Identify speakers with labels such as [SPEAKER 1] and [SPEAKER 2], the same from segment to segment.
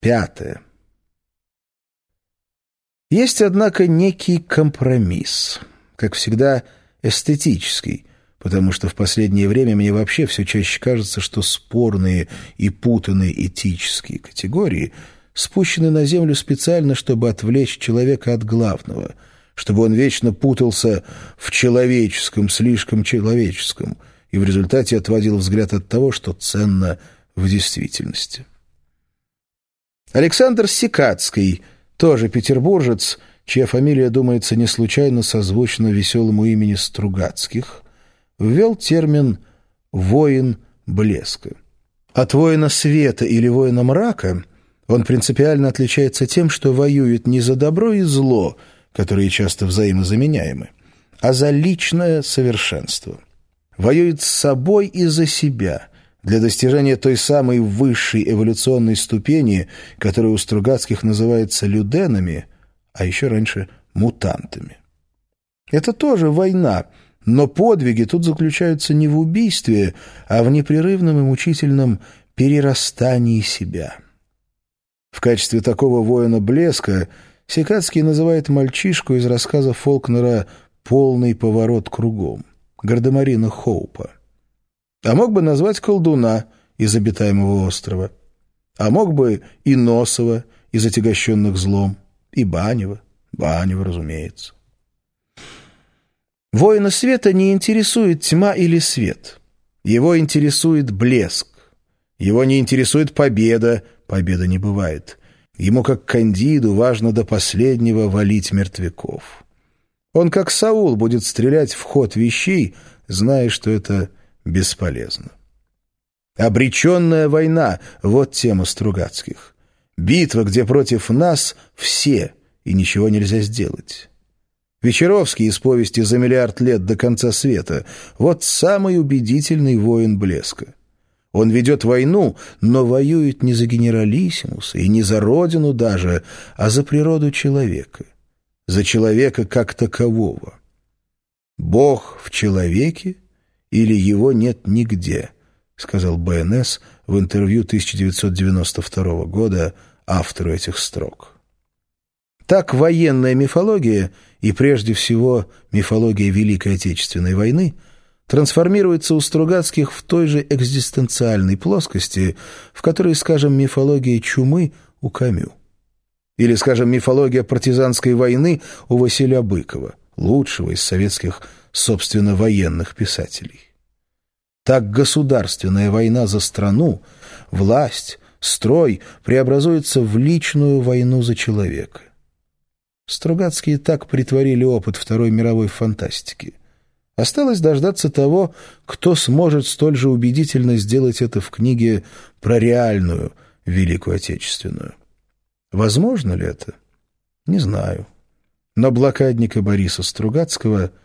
[SPEAKER 1] Пятое. Есть, однако, некий компромисс, как всегда эстетический, потому что в последнее время мне вообще все чаще кажется, что спорные и путанные этические категории спущены на землю специально, чтобы отвлечь человека от главного, чтобы он вечно путался в человеческом, слишком человеческом, и в результате отводил взгляд от того, что ценно в действительности. Александр Сикацкий, тоже петербуржец, чья фамилия, думается, не случайно созвучна веселому имени Стругацких, ввел термин «воин блеска». От воина света или воина мрака он принципиально отличается тем, что воюет не за добро и зло, которые часто взаимозаменяемы, а за личное совершенство. Воюет с собой и за себя – для достижения той самой высшей эволюционной ступени, которая у Стругацких называется люденами, а еще раньше мутантами. Это тоже война, но подвиги тут заключаются не в убийстве, а в непрерывном и мучительном перерастании себя. В качестве такого воина блеска Секацкий называет мальчишку из рассказа Фолкнера «Полный поворот кругом» Гардемарина Хоупа. А мог бы назвать колдуна из обитаемого острова. А мог бы и Носова из отягощенных злом, и Банева, Банева, разумеется. Воина света не интересует тьма или свет. Его интересует блеск. Его не интересует победа, победа не бывает. Ему, как кандиду, важно до последнего валить мертвяков. Он, как Саул, будет стрелять в ход вещей, зная, что это бесполезно. «Обреченная война» — вот тема Стругацких. Битва, где против нас все, и ничего нельзя сделать. Вечеровский из повести «За миллиард лет до конца света» — вот самый убедительный воин блеска. Он ведет войну, но воюет не за генералиссимуса и не за родину даже, а за природу человека, за человека как такового. Бог в человеке — или его нет нигде, сказал БНС в интервью 1992 года автору этих строк. Так военная мифология, и прежде всего мифология Великой Отечественной войны, трансформируется у Стругацких в той же экзистенциальной плоскости, в которой, скажем, мифология чумы у Камю. Или, скажем, мифология партизанской войны у Василия Быкова, лучшего из советских собственно, военных писателей. Так государственная война за страну, власть, строй преобразуется в личную войну за человека. Стругацкие так притворили опыт Второй мировой фантастики. Осталось дождаться того, кто сможет столь же убедительно сделать это в книге про реальную Великую Отечественную. Возможно ли это? Не знаю. Но блокадника Бориса Стругацкого –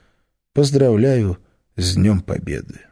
[SPEAKER 1] Поздравляю с Днем Победы!